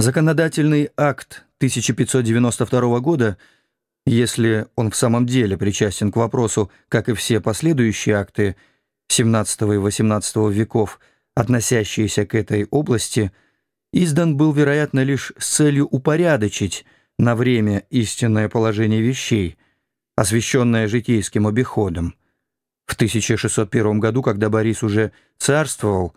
Законодательный акт 1592 года, если он в самом деле причастен к вопросу, как и все последующие акты XVII и XVIII веков, относящиеся к этой области, издан был, вероятно, лишь с целью упорядочить на время истинное положение вещей, освещенное житейским обиходом. В 1601 году, когда Борис уже царствовал,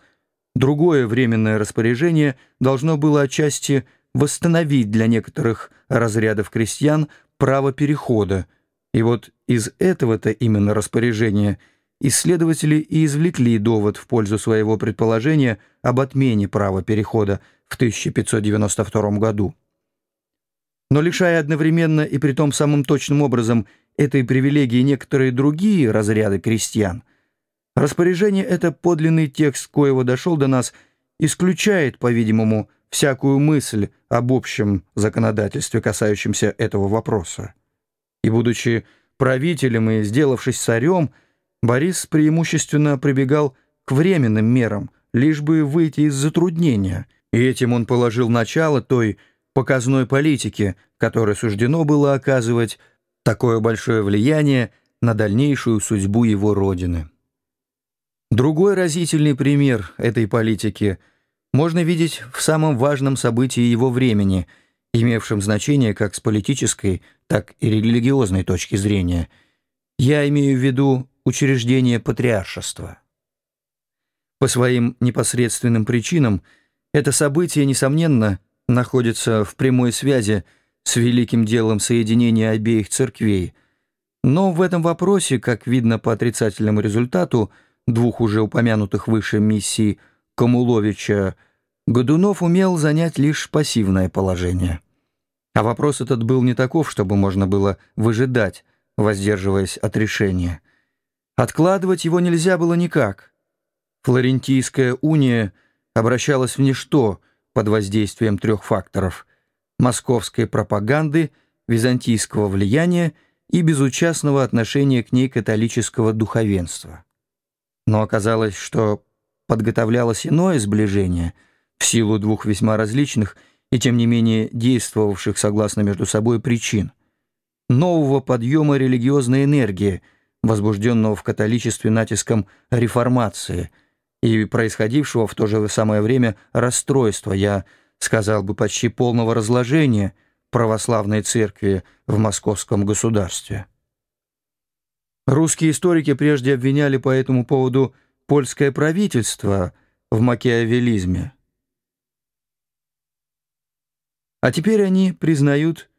другое временное распоряжение должно было отчасти восстановить для некоторых разрядов крестьян право перехода, и вот из этого-то именно распоряжения – исследователи и извлекли довод в пользу своего предположения об отмене права перехода в 1592 году. Но лишая одновременно и при том самым точным образом этой привилегии некоторые другие разряды крестьян, распоряжение это подлинный текст, коего дошел до нас, исключает, по-видимому, всякую мысль об общем законодательстве, касающемся этого вопроса. И, будучи правителем и сделавшись царем, Борис преимущественно прибегал к временным мерам, лишь бы выйти из затруднения, и этим он положил начало той показной политике, которой суждено было оказывать такое большое влияние на дальнейшую судьбу его родины. Другой разительный пример этой политики можно видеть в самом важном событии его времени, имевшем значение как с политической, так и религиозной точки зрения. Я имею в виду учреждение патриаршества. По своим непосредственным причинам это событие, несомненно, находится в прямой связи с великим делом соединения обеих церквей, но в этом вопросе, как видно по отрицательному результату двух уже упомянутых выше миссий Камуловича, Годунов умел занять лишь пассивное положение. А вопрос этот был не таков, чтобы можно было выжидать, воздерживаясь от решения – Откладывать его нельзя было никак. Флорентийская уния обращалась в ничто под воздействием трех факторов – московской пропаганды, византийского влияния и безучастного отношения к ней католического духовенства. Но оказалось, что подготовлялось иное сближение в силу двух весьма различных и тем не менее действовавших согласно между собой причин – нового подъема религиозной энергии – возбужденного в католичестве натиском реформации и происходившего в то же самое время расстройства, я сказал бы почти полного разложения православной церкви в московском государстве. Русские историки прежде обвиняли по этому поводу польское правительство в макиавелизме. А теперь они признают,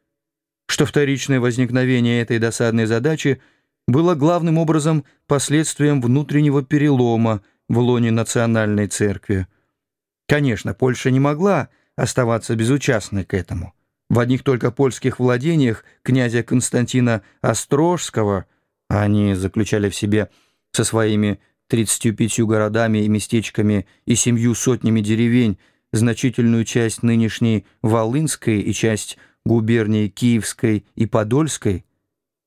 что вторичное возникновение этой досадной задачи – было главным образом последствием внутреннего перелома в лоне национальной церкви. Конечно, Польша не могла оставаться безучастной к этому. В одних только польских владениях князя Константина Острожского, они заключали в себе со своими 35 городами и местечками и семью сотнями деревень значительную часть нынешней Волынской и часть губернии Киевской и Подольской,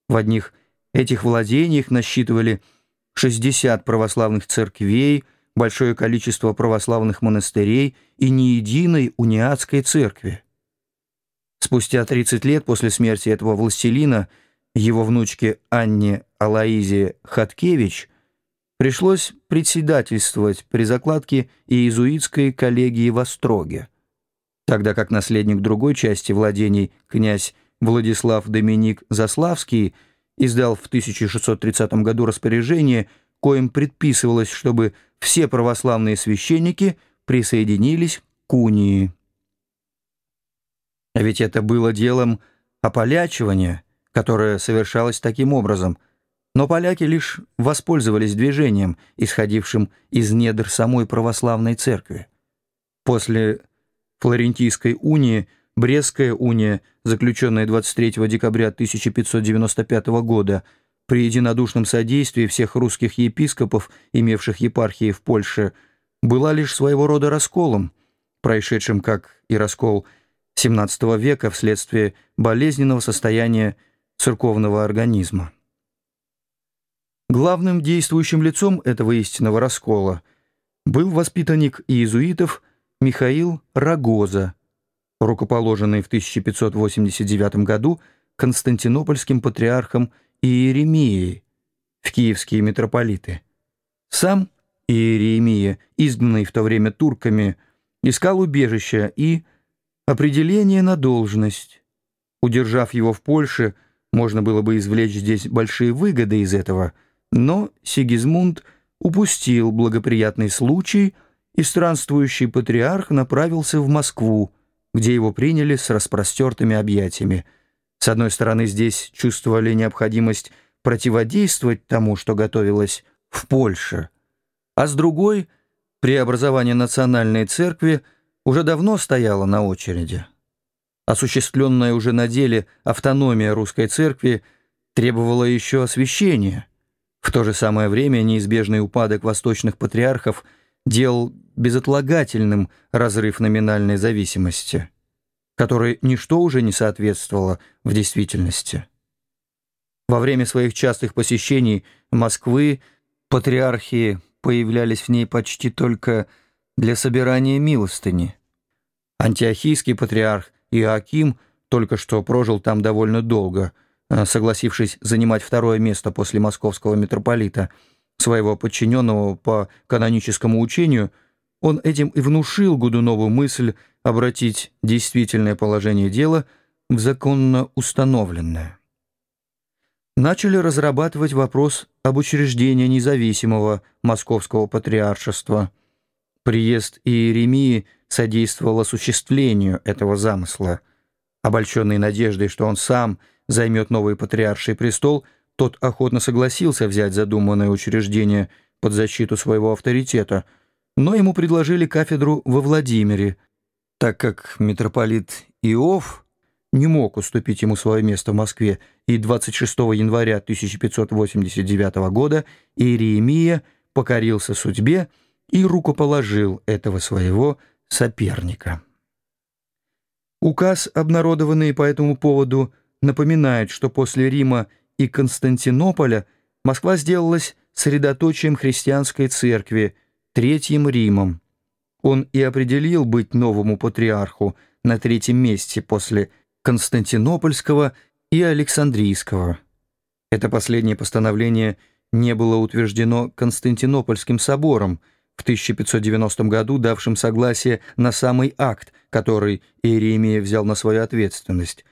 в одних – этих владениях насчитывали 60 православных церквей, большое количество православных монастырей и ни единой униатской церкви. Спустя 30 лет после смерти этого властелина его внучке Анне Алаизе Хаткевич пришлось председательствовать при закладке иезуитской коллегии в Остроге, тогда как наследник другой части владений князь Владислав Доминик Заславский – издал в 1630 году распоряжение, коим предписывалось, чтобы все православные священники присоединились к унии. А ведь это было делом ополячивания, которое совершалось таким образом, но поляки лишь воспользовались движением, исходившим из недр самой православной церкви. После Флорентийской унии Брестская уния, заключенная 23 декабря 1595 года, при единодушном содействии всех русских епископов, имевших епархии в Польше, была лишь своего рода расколом, происшедшим, как и раскол XVII века вследствие болезненного состояния церковного организма. Главным действующим лицом этого истинного раскола был воспитанник иезуитов Михаил Рогоза, рукоположенный в 1589 году константинопольским патриархом Иеремией в киевские митрополиты. Сам Иеремия, изгнанный в то время турками, искал убежища и определение на должность. Удержав его в Польше, можно было бы извлечь здесь большие выгоды из этого, но Сигизмунд упустил благоприятный случай, и странствующий патриарх направился в Москву, где его приняли с распростертыми объятиями. С одной стороны, здесь чувствовали необходимость противодействовать тому, что готовилось в Польше, а с другой — преобразование национальной церкви уже давно стояло на очереди. Осуществленная уже на деле автономия русской церкви требовала еще освящения. В то же самое время неизбежный упадок восточных патриархов делал безотлагательным разрыв номинальной зависимости, которой ничто уже не соответствовало в действительности. Во время своих частых посещений Москвы патриархи появлялись в ней почти только для собирания милостыни. Антиохийский патриарх Иоаким только что прожил там довольно долго, э, согласившись занимать второе место после московского митрополита, своего подчиненного по каноническому учению, он этим и внушил Гудунову мысль обратить действительное положение дела в законно установленное. Начали разрабатывать вопрос об учреждении независимого московского патриаршества. Приезд Иеремии содействовал осуществлению этого замысла. Обольщенный надеждой, что он сам займет новый патриарший престол, тот охотно согласился взять задуманное учреждение под защиту своего авторитета, но ему предложили кафедру во Владимире, так как митрополит Иов не мог уступить ему свое место в Москве, и 26 января 1589 года Иеремия покорился судьбе и рукоположил этого своего соперника. Указ, обнародованный по этому поводу, напоминает, что после Рима и Константинополя Москва сделалась средоточием христианской церкви, Третьим Римом. Он и определил быть новому патриарху на третьем месте после Константинопольского и Александрийского. Это последнее постановление не было утверждено Константинопольским собором – в 1590 году давшим согласие на самый акт, который Иеремия взял на свою ответственность.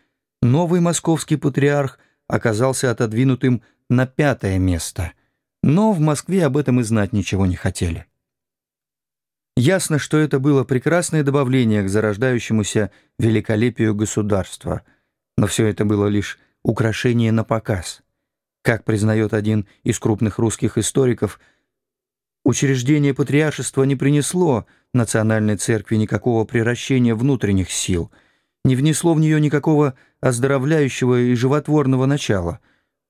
Новый московский патриарх оказался отодвинутым на пятое место, но в Москве об этом и знать ничего не хотели. Ясно, что это было прекрасное добавление к зарождающемуся великолепию государства, но все это было лишь украшение на показ. Как признает один из крупных русских историков – Учреждение патриаршества не принесло национальной церкви никакого приращения внутренних сил, не внесло в нее никакого оздоровляющего и животворного начала,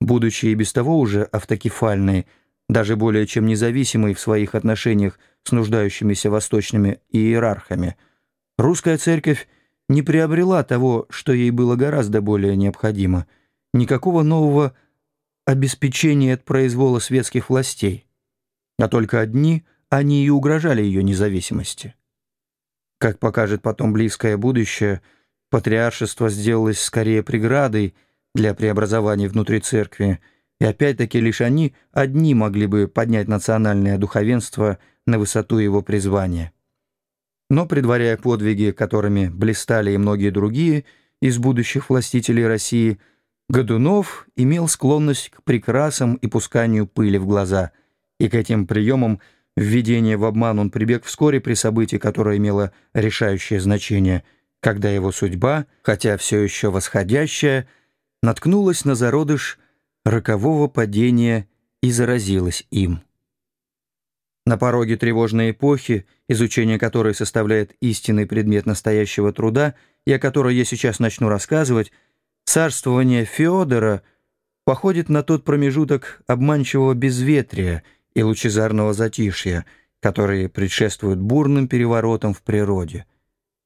будучи и без того уже автокефальной, даже более чем независимой в своих отношениях с нуждающимися восточными иерархами. Русская церковь не приобрела того, что ей было гораздо более необходимо, никакого нового обеспечения от произвола светских властей а только одни они и угрожали ее независимости. Как покажет потом близкое будущее, патриаршество сделалось скорее преградой для преобразований внутри церкви, и опять-таки лишь они одни могли бы поднять национальное духовенство на высоту его призвания. Но, предваряя подвиги, которыми блистали и многие другие из будущих властителей России, Годунов имел склонность к прекрасам и пусканию пыли в глаза – и к этим приемам введения в обман он прибег вскоре при событии, которое имело решающее значение, когда его судьба, хотя все еще восходящая, наткнулась на зародыш рокового падения и заразилась им. На пороге тревожной эпохи, изучение которой составляет истинный предмет настоящего труда, и о которой я сейчас начну рассказывать, царствование Феодора походит на тот промежуток обманчивого безветрия и лучезарного затишья, которые предшествуют бурным переворотам в природе.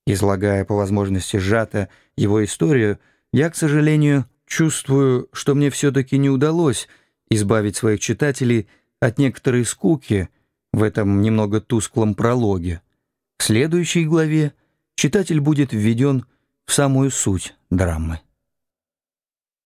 Излагая по возможности сжато его историю, я, к сожалению, чувствую, что мне все-таки не удалось избавить своих читателей от некоторой скуки в этом немного тусклом прологе. В следующей главе читатель будет введен в самую суть драмы.